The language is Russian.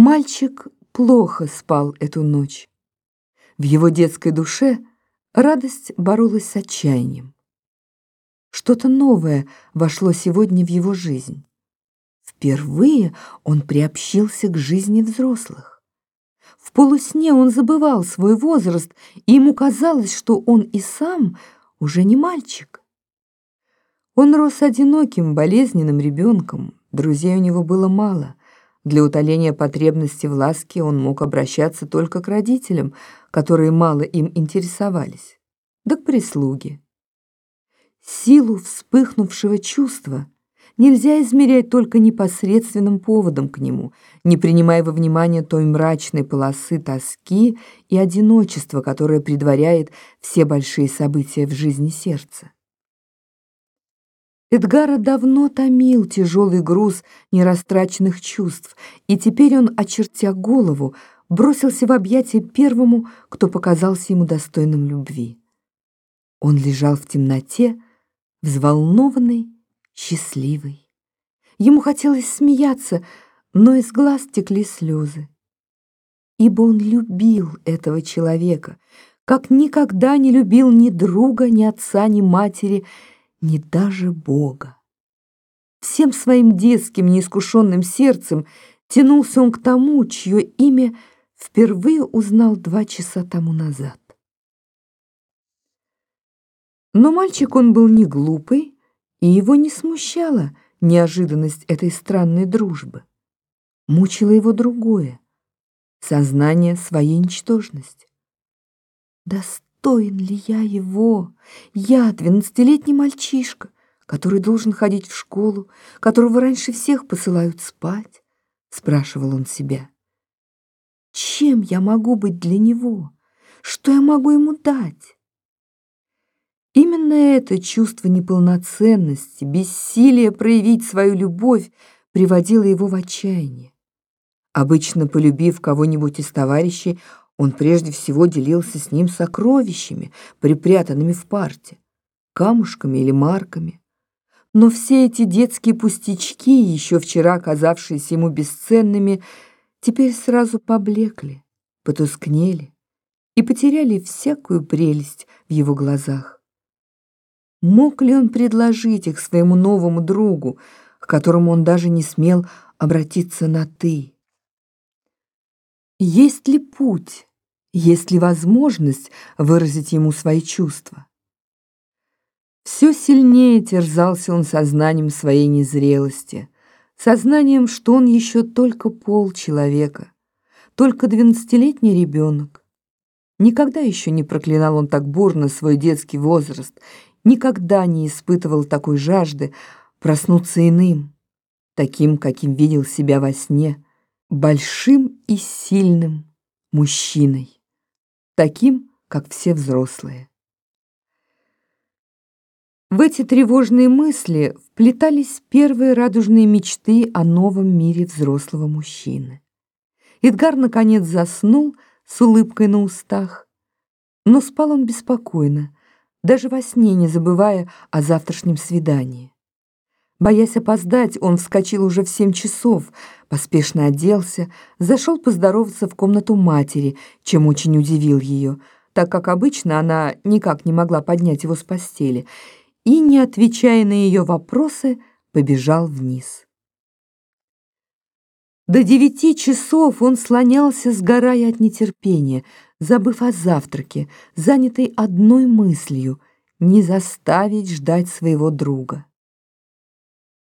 Мальчик плохо спал эту ночь. В его детской душе радость боролась с отчаянием. Что-то новое вошло сегодня в его жизнь. Впервые он приобщился к жизни взрослых. В полусне он забывал свой возраст, и ему казалось, что он и сам уже не мальчик. Он рос одиноким, болезненным ребенком, друзей у него было мало. Для утоления потребности в ласке он мог обращаться только к родителям, которые мало им интересовались, да к прислуге. Силу вспыхнувшего чувства нельзя измерять только непосредственным поводом к нему, не принимая во внимание той мрачной полосы тоски и одиночества, которое предваряет все большие события в жизни сердца. Эдгара давно томил тяжелый груз нерастраченных чувств, и теперь он, очертя голову, бросился в объятия первому, кто показался ему достойным любви. Он лежал в темноте, взволнованный, счастливый. Ему хотелось смеяться, но из глаз текли слезы. Ибо он любил этого человека, как никогда не любил ни друга, ни отца, ни матери, ни даже Бога. Всем своим детским неискушенным сердцем тянулся он к тому, чье имя впервые узнал два часа тому назад. Но мальчик он был не глупый, и его не смущала неожиданность этой странной дружбы. Мучило его другое — сознание своей ничтожности. Достоин ли я его? Я, двенадцатилетний мальчишка, который должен ходить в школу, которого раньше всех посылают спать? Спрашивал он себя. Чем я могу быть для него? Что я могу ему дать? Именно это чувство неполноценности, бессилия проявить свою любовь приводило его в отчаяние. Обычно, полюбив кого-нибудь из товарищей, он прежде всего делился с ним сокровищами, припрятанными в парте, камушками или марками. Но все эти детские пустячки, еще вчера казавшиеся ему бесценными, теперь сразу поблекли, потускнели и потеряли всякую прелесть в его глазах. Мог ли он предложить их своему новому другу, к которому он даже не смел обратиться на «ты»? Есть ли путь, есть ли возможность выразить ему свои чувства? Все сильнее терзался он сознанием своей незрелости, сознанием, что он еще только полчеловека, только двенадцатилетний ребенок. Никогда еще не проклинал он так бурно свой детский возраст никогда не испытывал такой жажды проснуться иным, таким, каким видел себя во сне, большим и сильным мужчиной, таким, как все взрослые. В эти тревожные мысли вплетались первые радужные мечты о новом мире взрослого мужчины. Эдгар, наконец, заснул с улыбкой на устах, но спал он беспокойно, даже во сне не забывая о завтрашнем свидании. Боясь опоздать, он вскочил уже в семь часов, поспешно оделся, зашел поздороваться в комнату матери, чем очень удивил ее, так как обычно она никак не могла поднять его с постели, и, не отвечая на ее вопросы, побежал вниз. До девяти часов он слонялся, сгорая от нетерпения, забыв о завтраке, занятый одной мыслью — не заставить ждать своего друга.